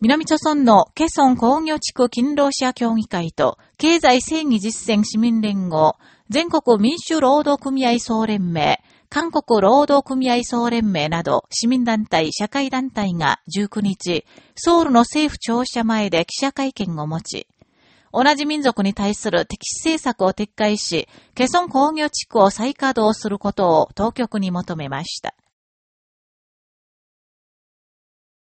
南朝村のケソン工業地区勤労者協議会と経済正義実践市民連合、全国民主労働組合総連盟、韓国労働組合総連盟など市民団体、社会団体が19日、ソウルの政府庁舎前で記者会見を持ち、同じ民族に対する敵視政策を撤回し、ケソン工業地区を再稼働することを当局に求めました。